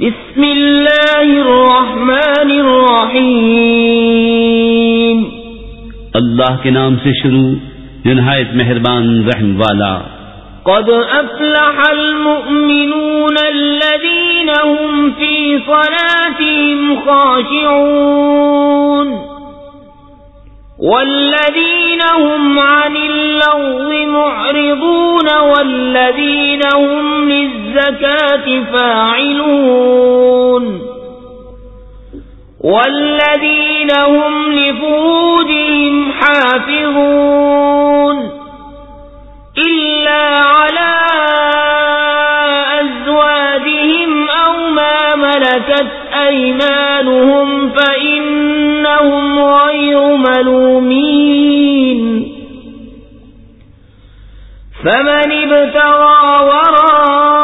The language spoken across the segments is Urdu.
بسم اللہ الرحمن الرحیم۔ اللہ کے نام سے شروع جو نہایت مہربان رحم والا۔ قد افلح المؤمنون الذين هم في صلاتهم خاشعون۔ والذين هم عن اللغو معرضون والذين هم للزكاة فاعلون والذين هم لفروجهم حافظون إلا على أزواجهم أو ما ملكت أيمانهم فإنهم غير ملومين فمن ابتغى وراء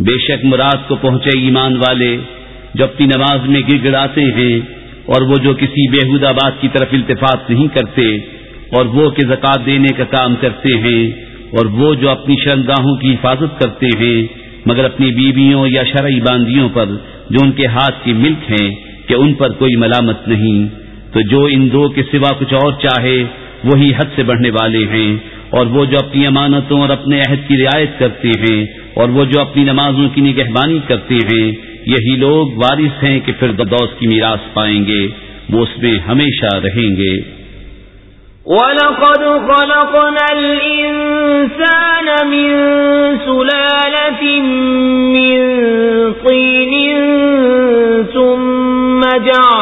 بے شک مراد کو پہنچے ایمان والے جو اپنی نماز میں گر گڑاتے ہیں اور وہ جو کسی بےحودہ بات کی طرف التفاط نہیں کرتے اور وہ کہ زکات دینے کا کام کرتے ہیں اور وہ جو اپنی شرمگاہوں کی حفاظت کرتے ہیں مگر اپنی بیویوں یا شرعی باندیوں پر جو ان کے ہاتھ کی ملک ہیں کہ ان پر کوئی ملامت نہیں تو جو ان دو کے سوا کچھ اور چاہے وہی حد سے بڑھنے والے ہیں اور وہ جو اپنی امانتوں اور اپنے عہد کی رعایت کرتے ہیں اور وہ جو اپنی نمازوں کی نگہبانی کرتے ہیں، یہی لوگ وارث ہیں کہ پھر دوس کی میراث پائیں گے، وہ اس میں ہمیشہ رہیں گے۔ وَلَقَدْ خَلَقْنَا الْإِنسَانَ مِنْ سُلَالَةٍ مِنْ طِينٍ ثُمَّ جَعَلْنَا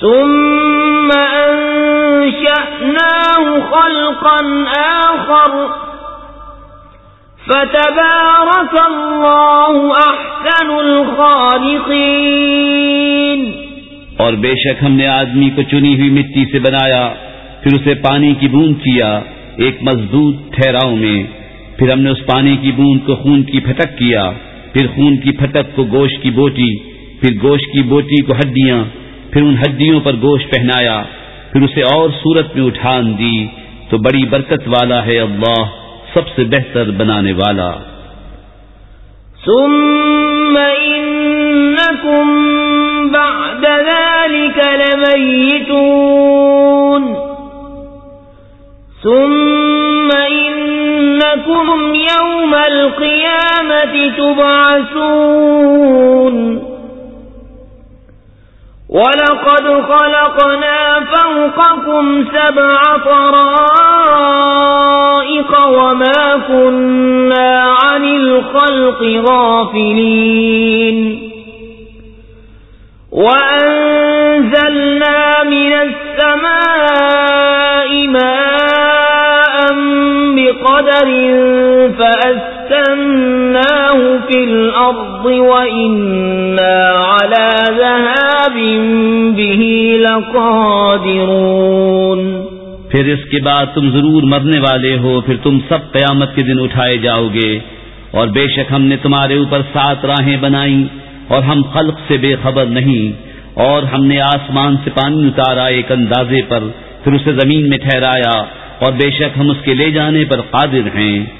ثم أنشأناه خلقا آخر فتبارك الله أحسن الخالقين اور بے شک ہم نے آدمی کو چنی ہوئی مٹی سے بنایا، پھر اسے پانی کی بوند کیا، ایک مضبوط ٹھہراؤ میں۔ پھر ہم نے اس پانی کی بوند کو خون کی پھٹک کیا، پھر خون کی پھٹک کو گوشت کی بوٹی، پھر گوشت کی بوٹی کو ہڈیاں پھر ان ہڈیوں پر گوشت پہنایا، پھر اسے اور صورت میں اٹھان دی، تو بڑی برکت والا ہے اللہ، سب سے بہتر بنانے والا۔ ثم إنكم بعد ذلك لميتون ثم إنكم يوم القيامة تبعثون۔ ولقد خلقنا فوقكم سبع طرائق وما كنا عن الخلق غافلين وأنزلنا من السماء ماء بقدر فأسكناه في الأرض وإنا على ذهاب به لقادرون پھر اس کے بعد تم ضرور مرنے والے ہو، پھر تم سب قیامت کے دن اٹھائے جاؤ گے۔ اور بے شک ہم نے تمہارے اوپر سات راہیں بنائی اور ہم خلق سے بے خبر نہیں۔ اور ہم نے آسمان سے پانی اتارا ایک اندازے پر، پھر اسے زمین میں ٹھہرایا، اور بے شک ہم اس کے لے جانے پر قادر ہیں۔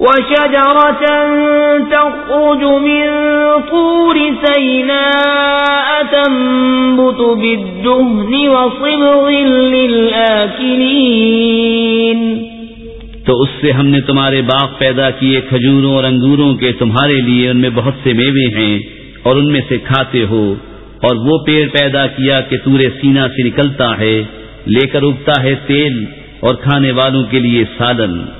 وشجرة تخرج من طور سيناء تنبت بالدهن وصبغ للآكلين. تو اس سے ہم نے تمہارے باغ پیدا کیے کھجوروں اور انگوروں کے تمہارے لیے ان میں بہت سے میوے ہیں اور ان میں سے کھاتے ہو اور وہ پیڑ پیدا کیا کہ تورے سینا سے نکلتا ہے، لے کر اگتا ہے تیل اور کھانے والوں کے لیے سالن۔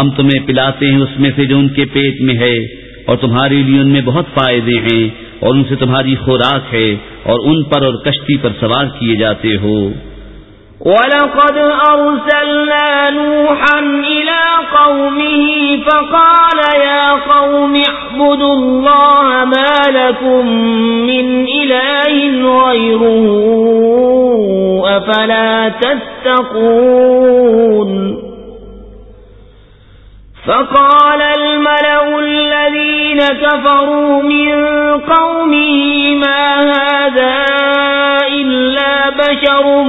ہم تمہیں پلاتے ہیں اس میں سے جو ان کے پیٹ میں ہے، اور تمہارے لیے ان میں بہت فائدے ہیں، اور ان سے تمہاری خوراک ہے، اور ان پر اور کشتی پر سوار کیے جاتے ہو۔ وَلَقَدْ أَرْسَلْنَا نُوحًا إِلَىٰ قَوْمِهِ فَقَالَ يَا قَوْمِ اعْبُدُوا اللَّهَ مَا لَكُمْ مِنْ إِلَٰهٍ غَيْرُهُ أَفَلَا تَتَّقُونَ فقال الملأ الذين كفروا من قومه ما هذا إلا بشر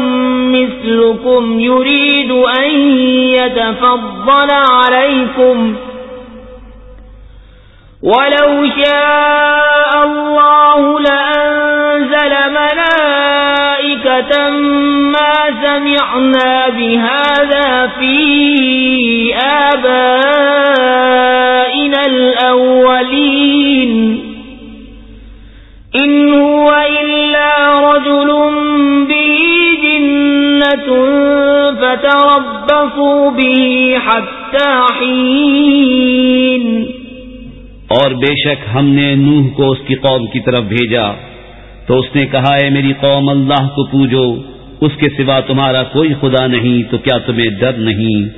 مثلكم يريد أن يتفضل عليكم ولو شاء الله لأنزل ما سمعنا بهذا في آبائنا الأولين إن هو إلا رجل به جنة فتربصوا به حتى حين اور بے شک ہم نے نوح کو اس کی قوم کی طرف بھیجا۔ تو اس نے کہا ہے میری قوم، اللہ کو پوجو، اس کے سوا تمہارا کوئی خدا نہیں، تو کیا تمہیں ڈر نہیں؟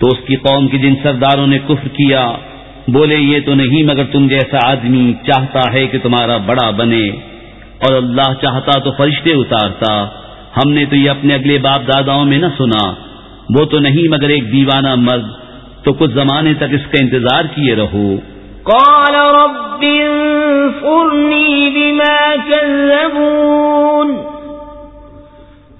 تو اس کی قوم کی جن سرداروں نے کفر کیا، بولے، یہ تو نہیں، مگر تم جیسا آدمی چاہتا ہے کہ تمہارا بڑا بنے، اور اللہ چاہتا تو فرشتے اتارتا۔ ہم نے تو یہ اپنے اگلے باپ داداؤں میں نہ سنا، وہ تو نہیں، مگر ایک دیوانہ مرد۔ تو کچھ زمانے تک اس کا انتظار کیے رہو۔ قال رب انصرني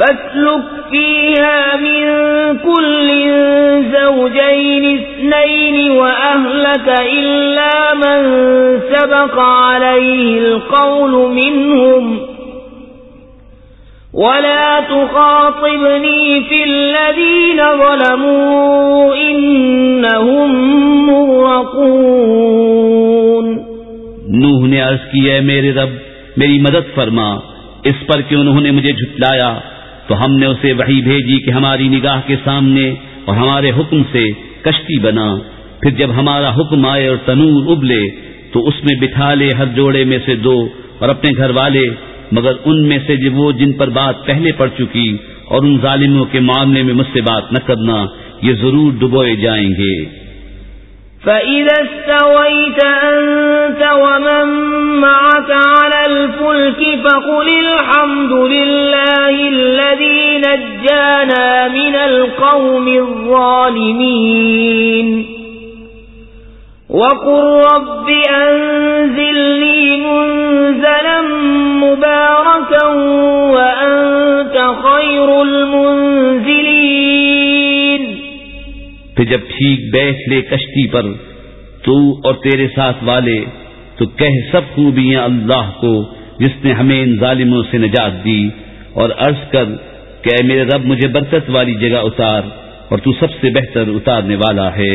فاسلك فيها من كل زوجين اثنين وأهلك إلا من سبق عليه القول منهم ولا تخاطبني في الذين ظلموا إنهم مغرقون نوح نے عرض کی ہے میرے رب، میری مدد فرما، اس پر کہ انہوں نے مجھے جھٹلایا تو ہم نے اسے وہی بھیجی کہ ہماری نگاہ کے سامنے اور ہمارے حکم سے کشتی بنا۔ پھر جب ہمارا حکم آئے اور تنور ابلے، تو اس میں بٹھا لے ہر جوڑے میں سے دو اور اپنے گھر والے، مگر ان میں سے جو وہ جن پر بات پہلے پڑ چکی اور ان ظالموں کے معاملے میں مجھ سے بات نہ کرنا، یہ ضرور ڈبوئے جائیں گے۔ فإذا استويت أنت ومن معك على الفلك فقل الحمد لله الذي نجانا من القوم الظالمين وقل رب أنزلني منزلا مباركا وأنت خير المنزلين پھر جب ٹھیک بیٹھ لے کشتی پر تو اور تیرے ساتھ والے، تو کہہ سب خوبیاں اللہ کو جس نے ہمیں ان ظالموں سے نجات دی، اور عرض کر کہ اے میرے رب، مجھے برکت والی جگہ اتار اور تو سب سے بہتر اتارنے والا ہے۔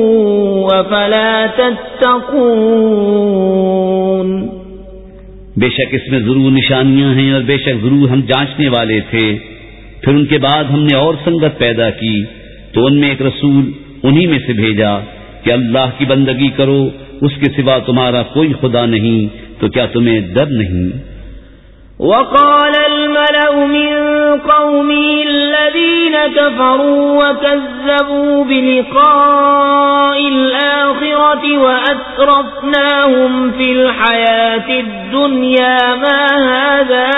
وفلا تتقون۔ بے شک اس میں ضرور نشانیاں ہیں اور بے شک ضرور ہم جانچنے والے تھے۔ پھر ان کے بعد ہم نے اور سنگت پیدا کی۔ تو ان میں ایک رسول انہی میں سے بھیجا کہ اللہ کی بندگی کرو اس کے سوا تمہارا کوئی خدا نہیں تو کیا تمہیں ڈر نہیں؟ وقال الملأ من قومه الذين كفروا وكذبوا بلقاء الآخرة وأترفناهم في الحياة الدنيا ما هذا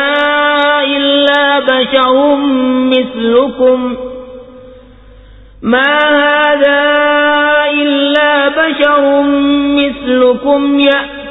إلا بشر مثلكم ما هذا إلا بشر مثلكم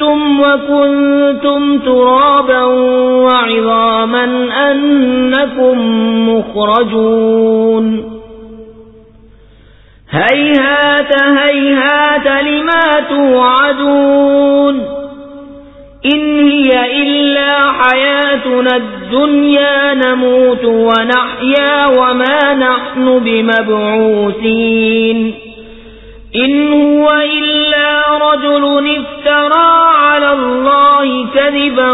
متم وكنتم ترابا وعظاما أنكم مخرجون هيهات هيهات لما توعدون إن هي إلا حياتنا الدنيا نموت ونحيا وما نحن بمبعوثين إن هو إلا رجل افترى على الله كذبا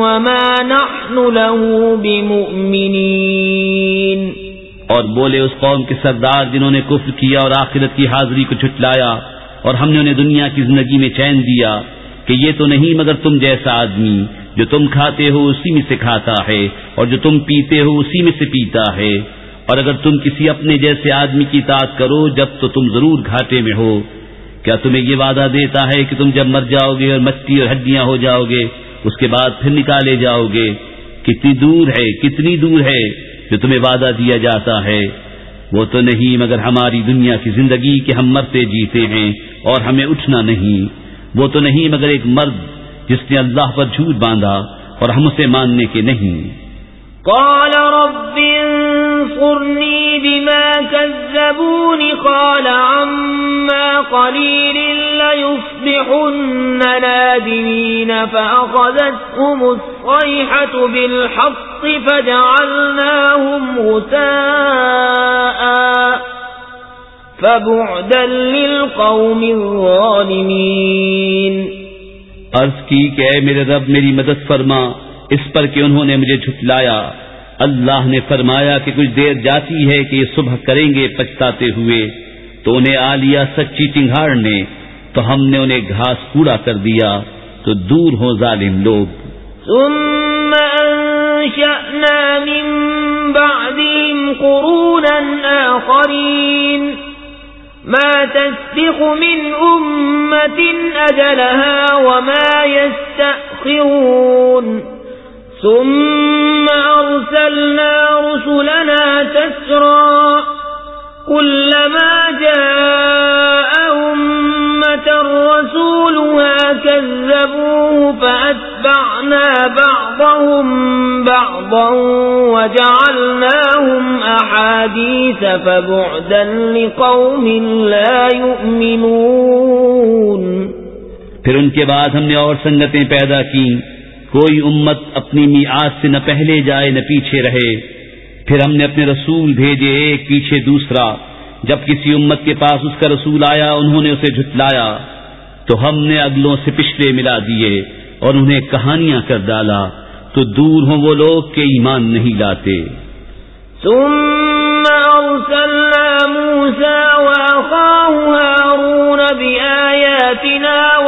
وما نحن له بمؤمنين. اور بولے اس قوم کے سردار جنہوں نے کفر کیا اور آخرت کی حاضری کو چھٹلایا اور ہم نے انہیں دنیا کی زندگی میں چین دیا کہ یہ تو نہیں مگر تم جیسا آدمی جو تم کھاتے ہو اسی میں سے کھاتا ہے اور جو تم پیتے ہو اسی میں سے پیتا ہے۔ اور اگر تم کسی اپنے جیسے آدمی کی اطاعت کرو، جب تو تم ضرور گھاٹے میں ہو۔ کیا تمہیں یہ وعدہ دیتا ہے کہ تم جب مر جاؤ گے اور مٹی اور ہڈیاں ہو جاؤ گے اس کے بعد پھر نکالے جاؤ گے کتنی دور ہے، کتنی دور ہے جو تمہیں وعدہ دیا جاتا ہے۔ وہ تو نہیں، مگر ہماری دنیا کی زندگی کہ ہم مرتے جیتے ہیں اور ہمیں اٹھنا نہیں۔ وہ تو نہیں، مگر ایک مرد جس نے اللہ پر جھوٹ باندھا اور ہم اسے ماننے کے نہیں۔ قال رب انصرني بما كذبون قال عما قليل ليصبحن نادمين. فأخذتهم الصيحة بالحق فجعلناهم غتاء فبعدا للقوم الظالمين. عرض کی کہ اے میرے رب، میری مدد فرما اس پر کہ انہوں نے مجھے جھٹلایا۔ اللہ نے فرمایا کہ کچھ دیر جاتی ہے کہ یہ صبح کریں گے پچھتاتے ہوئے۔ تو انہیں آ لیا سچی چنگاڑ نے۔ تو ہم نے انہیں گھاس پورا کر دیا۔ تو دور ہو ظالم لوگ۔ ثم انشأنا من بعدهم قرونا آخرين ما تسبق من أمة أجلها وما يستأخرون۔ ثم أرسلنا رسلنا تسرا كلما جاء أمة رسولها كذبوه فأتبعنا بعضهم بعضا وجعلناهم أحاديث فبعدا لقوم لا يؤمنون پھر ان کے بعد ہم نے اور سنگتیں پیدا کی کوئی امت اپنی میعاد سے نہ پہلے جائے نہ پیچھے رہے۔ پھر ہم نے اپنے رسول بھیجے ایک پیچھے دوسرا۔ جب کسی امت کے پاس اس کا رسول آیا، انہوں نے اسے جھٹلایا۔ تو ہم نے اگلوں سے پچھلے ملا دیے اور انہیں کہانیاں کر ڈالا۔ تو دور ہوں وہ لوگ کہ ایمان نہیں لاتے۔ ثم موسى هارون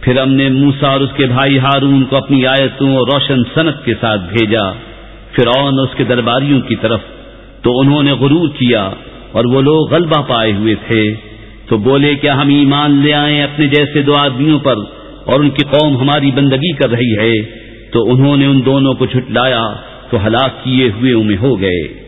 پھر ہم نے موسا اور اس کے بھائی ہارون کو اپنی آیتوں اور روشن صنعت کے ساتھ بھیجا، فرعون اور اس کے درباریوں کی طرف۔ تو انہوں نے غرور کیا اور وہ لوگ غلبہ پائے ہوئے تھے۔ تو بولے، کیا ہم ایمان لے آئیں اپنے جیسے دو آدمیوں پر اور ان کی قوم ہماری بندگی کر رہی ہے؟ تو انہوں نے ان دونوں کو چھٹلایا تو ہلاک کیے ہوئے انہیں ہو گئے۔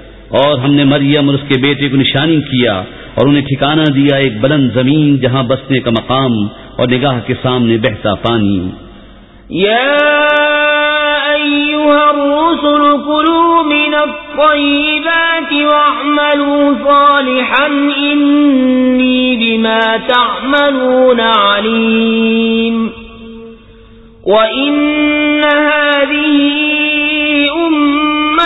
اور ہم نے مریم اور اس کے بیٹے کو نشانی کیا اور انہیں ٹھکانہ دیا ایک بلند زمین جہاں بسنے کا مقام اور نگاہ کے سامنے بہتا پانی۔ یا أيها الرسل كلوا من الطيبات واعملوا صالحا إني بما تعملون عليم وإن هذه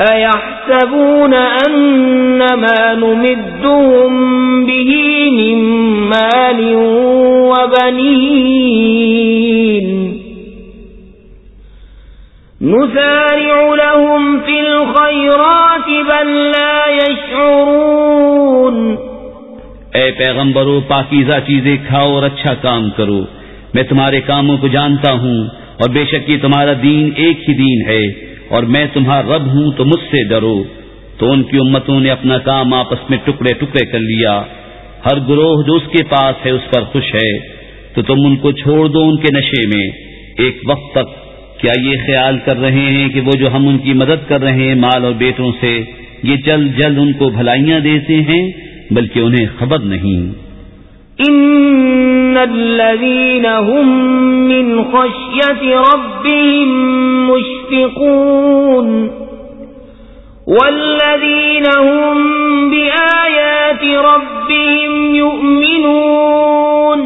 أيحسبون أن نمدهم به من مال وبنين نسارع لهم في الخيرات بل لا يشعرون اے پیغمبرو، پاکیزہ چیزیں کھاؤ اور اچھا کام کرو۔ میں تمہارے کاموں کو جانتا ہوں اور بے شک یہ تمہارا دین ایک ہی دین ہے۔ اور میں تمہارا رب ہوں تو مجھ سے ڈرو۔ تو ان کی امتوں نے اپنا کام آپس میں ٹکڑے ٹکڑے کر لیا۔ ہر گروہ جو اس کے پاس ہے اس پر خوش ہے۔ تو تم ان کو چھوڑ دو ان کے نشے میں۔ ایک وقت تک کیا یہ خیال کر رہے ہیں کہ وہ جو ہم ان کی مدد کر رہے ہیں مال اور بیٹوں سے، یہ جلد جلد ان کو بھلائیاں دیتے ہیں، بلکہ انہیں خبر نہیں۔ ان الذين هم من خشية ربهم مشفقون والذين هم بآيات ربهم يؤمنون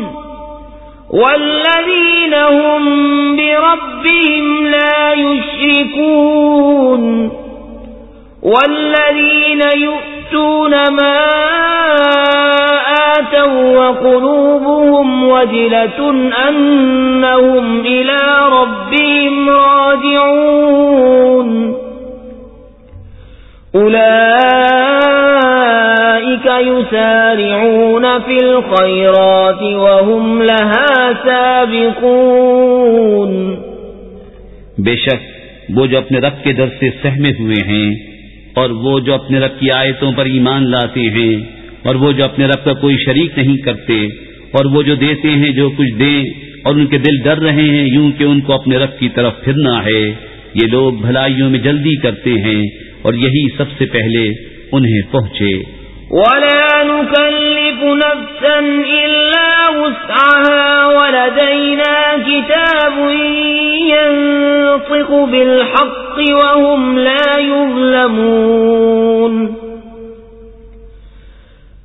والذين هم بربهم لا يشركون والذين يؤتون ما آتوا وقلوبهم وجلة أنهم إلى ربهم راجعون أولئك يسارعون في الخيرات وهم لها سابقون بے شک وہ جو اپنے رب کے در سے سہمے ہوئے ہیں اور وہ جو اپنے رب کی آیتوں پر ایمان لاتے ہیں اور وہ جو اپنے رب کا کوئی شریک نہیں کرتے اور وہ جو دیتے ہیں جو کچھ دیں اور ان کے دل ڈر رہے ہیں، یوں کہ ان کو اپنے رب کی طرف پھرنا ہے۔ یہ لوگ بھلائیوں میں جلدی کرتے ہیں اور یہی سب سے پہلے انہیں پہنچے۔ ولا نكلف نفسا إلا وسعها ولدينا كتاب ينطق بالحق وهم لا يظلمون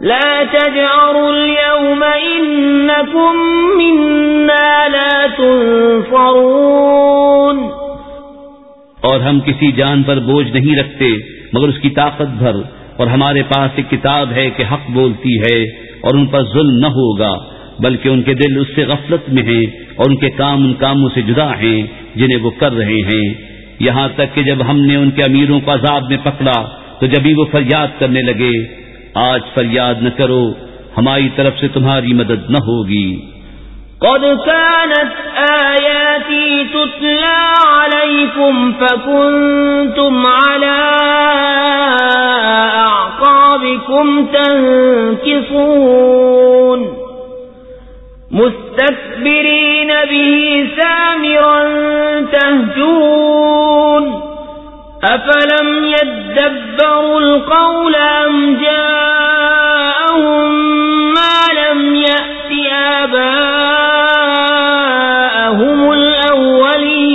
لا تجعروا اليوم إنكم منا لا تنصرون اور ہم کسی جان پر بوجھ نہیں رکھتے، مگر اس کی طاقت بھر، اور ہمارے پاس ایک کتاب ہے کہ حق بولتی ہے، اور ان پر ظلم نہ ہوگا، بلکہ ان کے دل اس سے غفلت میں ہیں، اور ان کے کام ان کاموں سے جدا ہیں، جنہیں وہ کر رہے ہیں۔ یہاں تک کہ جب ہم نے ان کے امیروں کو عذاب میں پکڑا، تو جبھی وہ فریاد کرنے لگے۔ آج فریاد نہ کرو، ہماری طرف سے تمہاری مدد نہ ہوگی۔ قد كانت آياتي تتلى عليكم فكنتم على أعقابكم تنكصون مستكبرين به سامرا تهجون أفلم يدبروا القول أم جاءهم ما لم يأت آباءهم الأولين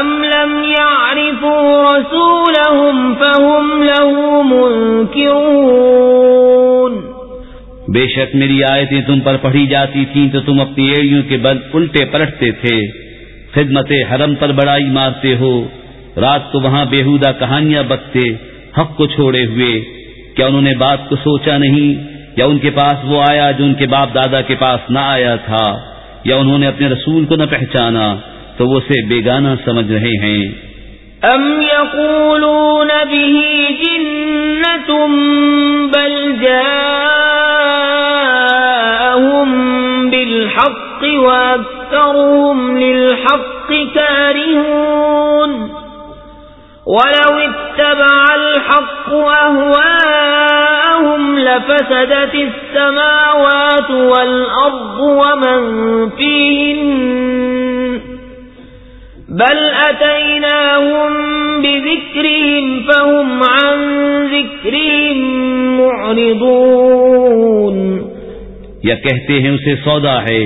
أم لم يعرفوا رسولهم فهم له منكرون بے شک میری آیتیں تم پر پڑھی جاتی تھیں تو تم اپنی ایڑیوں کے بل الٹے پلٹتے تھے۔ خدمت حرم پر بڑائی مارتے ہو۔ رات کو وہاں بےحودہ کہانیاں بکتے، حق کو چھوڑے ہوئے۔ کیا انہوں نے بات کو سوچا نہیں؟ یا ان کے پاس وہ آیا جو ان کے باپ دادا کے پاس نہ آیا تھا؟ یا انہوں نے اپنے رسول کو نہ پہچانا؟ تو وہ اسے بیگانہ سمجھ رہے ہیں۔ ام یقولون به جنت بل بالحق واکثرهم للحق كارهون ولو اتبع الحق أهواءهم لفسدت السماوات والأرض ومن فيهن بل أتيناهم بذكرهم فهم عن ذكرهم معرضون یا کہتے ہیں اسے سودا ہے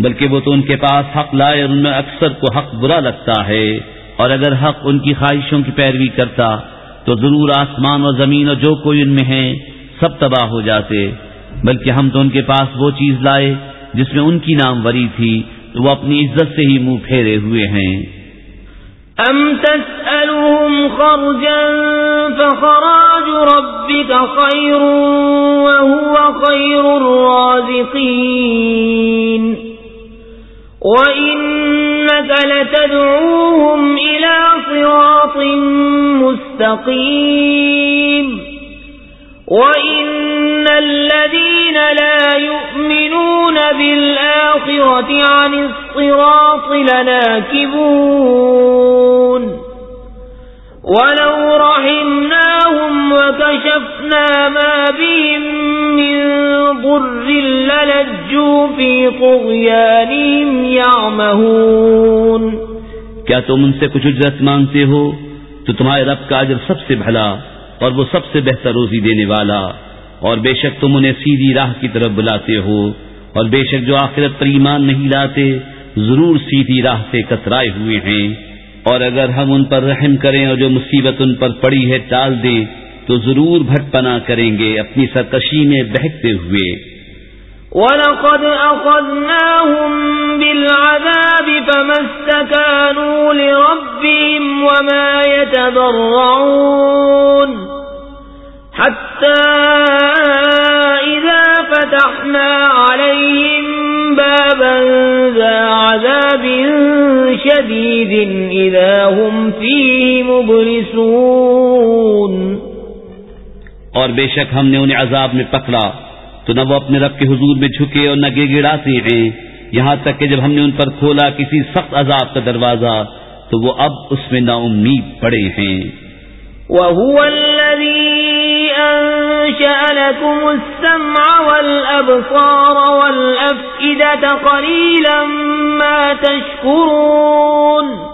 بلکہ وہ تو ان کے پاس حق لائے اور ان میں اکثر کو حق برا لگتا ہے، اور اگر حق ان کی خواہشوں کی پیروی کرتا، تو ضرور آسمان اور زمین اور جو کوئی ان میں ہے، سب تباہ ہو جاتے۔ بلکہ ہم تو ان کے پاس وہ چیز لائے، جس میں ان کی نام وری تھی، تو وہ اپنی عزت سے ہی منہ پھیرے ہوئے ہیں۔ ام تسألهم خرجا فخراج ربك خير وهو خير الرازقين وإنك لتدعوهم إلى صراط مستقيم وإن الذين لا يؤمنون بالآخرة عن الصراط لناكبون ولو رحمناهم وكشفنا ما بهم من ضر للجوا في طغيانهم يعمهون کیا تم ان سے کچھ اجرت مانگتے ہو تو تمہارے رب کا عجر سب سے بھلا اور وہ سب سے بہتر روزی دینے والا اور بے شک تم انہیں سیدھی راہ کی طرف بلاتے ہو اور بے شک جو آخرت پر ایمان نہیں لاتے ضرور سیدھی راہ سے کترائے ہوئے ہیں اور اگر ہم ان پر رحم کریں اور جو مصیبت ان پر پڑی ہے ٹال دیں تو ضرور بھٹ پنا کریں گے اپنی سرکشی میں بہکتے ہوئے۔ وَلَقَدْ أَخَذْنَاهُمْ بِالْعَذَابِ فَمَا اسْتَكَانُوا لِرَبِّهِمْ وَمَا يَتَضَرَّعُونَ حَتَّى إِذَا فَتَحْنَا عَلَيْهِمْ بَابًا ذَا عَذَابٍ شَدِيدٍ إِذَا هُمْ فِيهِ مُبْلِسُونَ اور بے شک ہم نے انہیں عذاب میں پکڑا، تو نہ وہ اپنے رب کے حضور میں جھکے اور نہ گڑ گڑاتے ہیں۔ یہاں تک کہ جب ہم نے ان پر کھولا کسی سخت عذاب کا دروازہ، تو وہ اب اس میں نا امید پڑے ہیں۔ وهو الذي أنشأ لكم السمع والأبصار والأفئدة قليلا ما تشكرون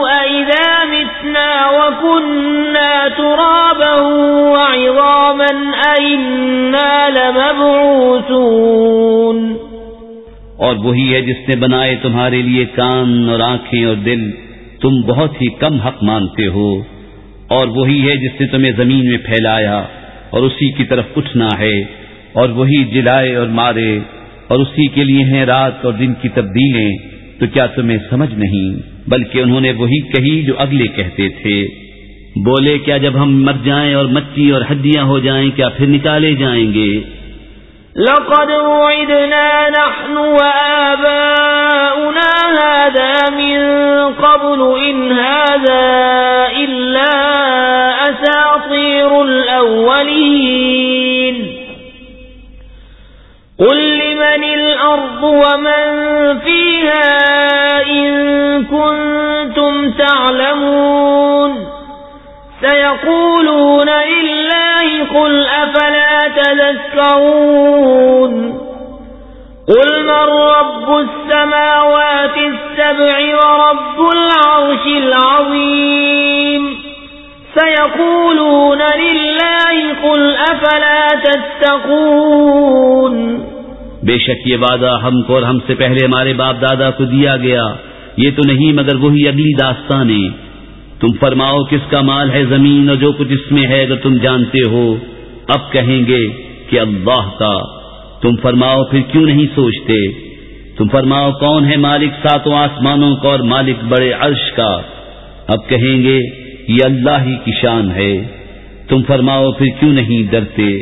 متنا وكنا ترابا وعظاما أئنا لمبعوثون اور وہی ہے جس نے بنائے تمہارے لیے کان اور آنکھیں اور دل تم بہت ہی کم حق مانتے ہو اور وہی ہے جس نے تمہیں زمین میں پھیلایا اور اسی کی طرف اٹھنا ہے اور وہی جلائے اور مارے اور اسی کے لیے ہیں رات اور دن کی تبدیلیں تو کیا تمہیں سمجھ نہیں؟ بلکہ انہوں نے وہی کہی جو اگلے کہتے تھے۔ بولے، کیا جب ہم مر جائیں اور مچی اور ہڈیاں ہو جائیں، کیا پھر نکالے جائیں گے؟ لقد وعدنا نحن وآباؤنا هذا من قبل إن هذا إلا أساطير الأولين. قل لمن الأرض ومن فيها إن كنتم تعلمون سيقولون لله قل أفلا تذكرون قل من رب السماوات السبع ورب العرش العظيم سيقولون لله قل أفلا تتقون بے شک یہ وعدہ ہم کو اور ہم سے پہلے ہمارے باپ دادا کو دیا گیا یہ تو نہیں مگر وہی اگلی داستانیں تم فرماؤ کس کا مال ہے زمین اور جو کچھ اس میں ہے اگر تم جانتے ہو۔ اب کہیں گے کہ اللہ کا۔ تم فرماؤ پھر کیوں نہیں سوچتے؟ تم فرماؤ کون ہے مالک ساتوں آسمانوں کا اور مالک بڑے عرش کا۔ اب کہیں گے یہ اللہ ہی کی شان ہے۔ تم فرماؤ پھر کیوں نہیں ڈرتے؟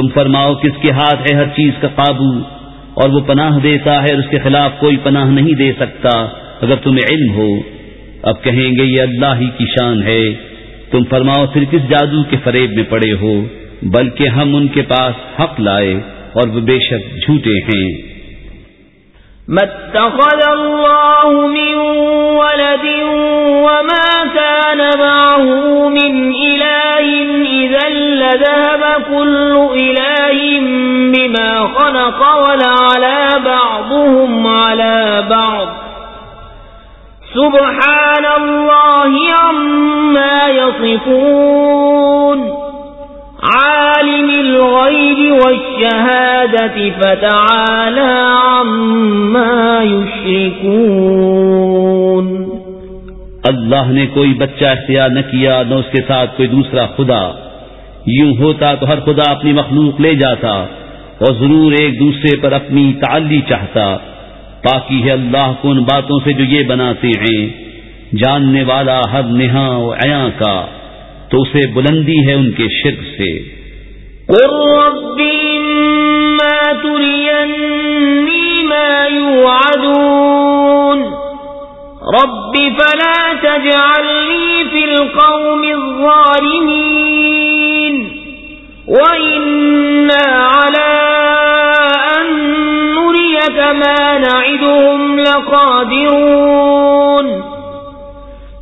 تم فرماؤ کس کے ہاتھ ہے ہر چیز کا قابو؟ اور وہ پناہ دیتا ہے اور اس کے خلاف کوئی پناہ نہیں دے سکتا، اگر تمہیں علم ہو۔ اب کہیں گے، یہ اللہ ہی کی شان ہے۔ تم فرماؤ، پھر کس جادو کے فریب میں پڑے ہو؟ بلکہ ہم ان کے پاس حق لائے اور وہ بے شک جھوٹے ہیں۔ متخذ الله من ولد وما كان معه من إذا لذهب كل إله بما خلق ولعلى بعضهم على بعض. سبحان الله عما يصفون. عالم الغيب والشهادة فتعالى عما يشركون. اللہ نے کوئی بچہ اختیار نہ کیا، نہ اس کے ساتھ کوئی دوسرا خدا۔ یوں ہوتا تو ہر خدا اپنی مخلوق لے جاتا اور ضرور ایک دوسرے پر اپنی تعلی چاہتا۔ پاکی ہے اللہ کو ان باتوں سے جو یہ بناتے ہیں، جاننے والا ہر نہا و عیاں کا، تو اسے بلندی ہے ان کے شرک سے۔ رب فلا تجعلنی فی القوم الظالمین وإنا على ما نعدهم لقادرون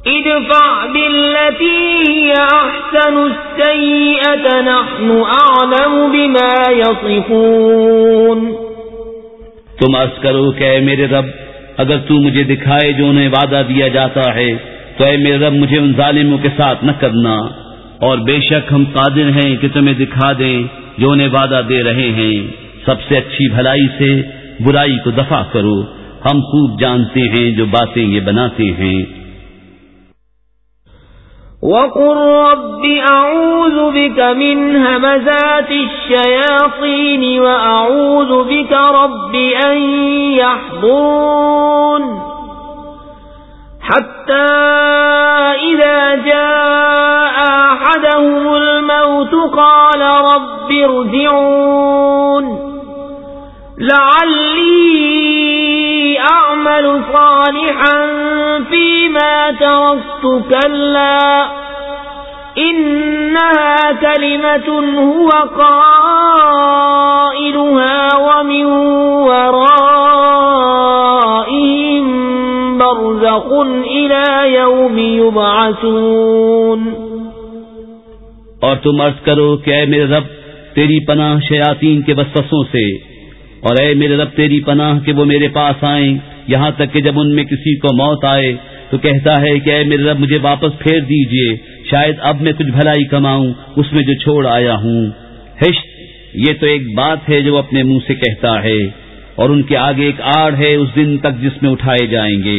ادفع بالتي هي أحسن السيئة نحن أعلم بما يصفون تم عرض کرو کہ اے میرے رب، اگر تو مجھے دکھائے جو انہیں وعدہ دیا جاتا ہے، تو اے میرے رب، مجھے ان ظالموں کے ساتھ نہ کرنا۔ اور بے شک ہم قادر ہیں کہ تمہیں دکھا دیں جو انہیں وعدہ دے رہے ہیں۔ سب سے اچھی بھلائی سے برائی کو دفع کرو۔ ہم خوب جانتے ہیں جو باتیں یہ بناتے ہیں۔ وقل رب أعوذ بك من همزات الشياطين وأعوذ بك رب أن يحضون حتى إذا جاء أحدهم الموت قال رب ارجعون. لعلي أعمل صالحا فيما تركت كلا. إنها كلمة هو قائلها ومن ورائهم برزق إلى يوم يبعثون. اور تم عرض کرو کہ اے میرے رب، تیری پناہ شیاطین کے وسوسوں سے، اور اے میرے رب، تیری پناہ کہ وہ میرے پاس آئیں، یہاں تک کہ جب ان میں کسی کو موت آئے، تو کہتا ہے کہ اے میرے رب، مجھے واپس پھیر دیجیے، شاید اب میں کچھ بھلائی کماؤں، اس میں جو چھوڑ آیا ہوں۔ ہشت، یہ تو ایک بات ہے جو اپنے منہ سے کہتا ہے، اور ان کے آگے ایک آڑ ہے، اس دن تک جس میں اٹھائے جائیں گے۔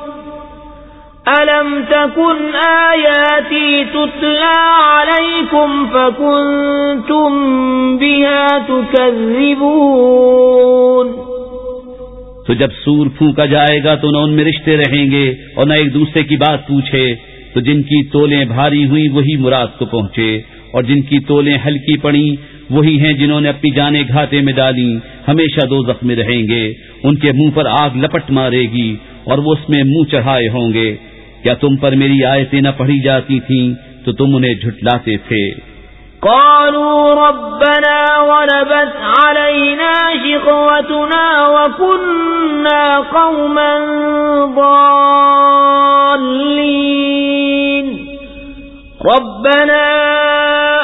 ألم تكن آياتي تتلى عليكم فكنتم بها تكذبون تو جب سور پھونکا جائے گا تو نہ ان میں رشتے رہیں گے اور نہ ایک دوسرے کی بات پوچھے، تو جن کی تولیں بھاری ہوئی وہی مراد کو پہنچے، اور جن کی تولیں ہلکی پڑی وہی ہیں جنہوں نے اپنی جانیں گھاٹے میں ڈالی، ہمیشہ دو زخم رہیں گے، ان کے منہ پر آگ لپٹ مارے گی اور وہ اس میں منہ چڑھائے ہوں گے۔ کیا تم پر میری آیتیں نہ پڑھی جاتی تھیں تو تم انہیں جھٹلاتے تھے۔ قالوا ربنا ولبت علينا شقوتنا وكنا قوما ضالين. ربنا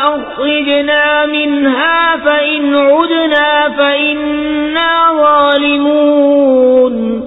أخرجنا منها فإن عدنا فإنا ظالمون.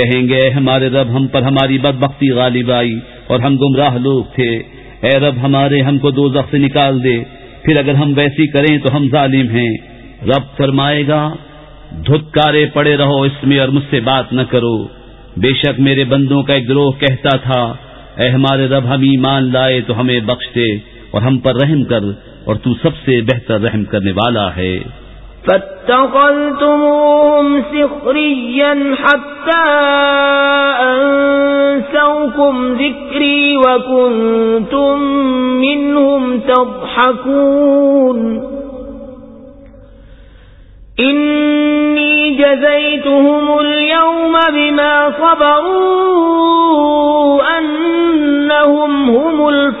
کہیں گے، ہمارے رب ہم پر ہماری بدبختی غالب آئی اور ہم گمراہ لوگ تھے۔ اے رب، ہمارے ہم کو دو سے نکال دے۔ پھر اگر ہم ویسی کریں تو ہم ظالم ہیں۔ رب فرمائے گا، دھتکارے پڑے رہو اس میں اور مجھ سے بات نہ کرو۔ بے شک میرے بندوں کا ایک گروہ کہتا تھا، اے ہمارے رب، ہم ایمان لائے تو ہمیں بخش دے اور ہم پر رحم کر اور تو سب سے بہتر رحم کرنے والا ہے۔ فاتخذتموهم سخريا حتى أنسوكم ذكري وكنتم منهم تضحكون. إني جزيتهم اليوم بما صبروا أنهم هم الفائزون.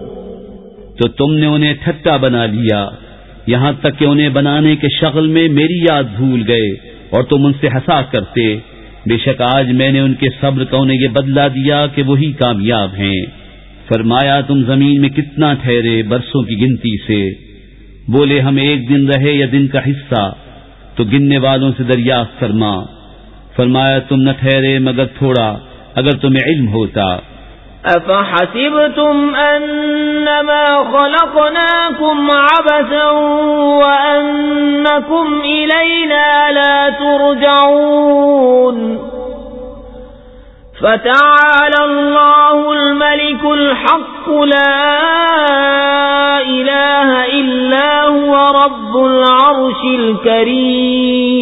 تو تم نے انہیں ٹھٹا بنا لیا۔ یہاں تک کہ انہیں بنانے کے شغل میں میری یاد بھول گئے اور تم ان سے ہسا کرتے۔ بے شک آج میں نے ان کے صبر کو انہیں یہ بدلا دیا کہ وہی کامیاب ہیں۔ فرمایا، تم زمین میں کتنا ٹھہرے برسوں کی گنتی سے۔ بولے، ہم ایک دن رہے یا دن کا حصہ؟ تو گننے والوں سے دریافت فرما۔ فرمایا، تم نہ ٹھہرے مگر تھوڑا، اگر تمہیں علم ہوتا۔ أفحسبتم أنما خلقناكم عبثا وأنكم إلينا لا ترجعون فتعالى الله الملك الحق لا إله إلا هو رب العرش الكريم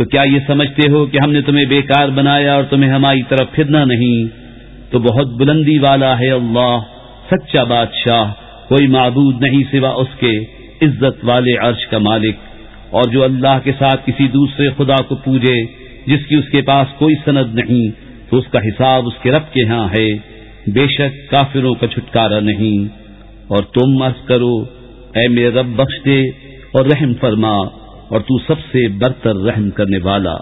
تو کیا یہ سمجھتے ہو کہ ہم نے تمہیں بیکار بنایا اور تمہیں ہماری طرف پھرنا نہیں؟ تو بہت بلندی والا ہے اللہ، سچا بادشاہ، کوئی معبود نہیں سوا اس کے عزت والے عرش کا مالک۔ اور جو اللہ کے ساتھ کسی دوسرے خدا کو پوجے، جس کی اس کے پاس کوئی سند نہیں، تو اس کا حساب اس کے رب کے ہاں ہے۔ بے شک کافروں کا چھٹکارا نہیں۔ اور تم عرض کرو، اے میرے رب بخش دے اور رحم فرما۔ اور تو سب سے برتر رحم کرنے والا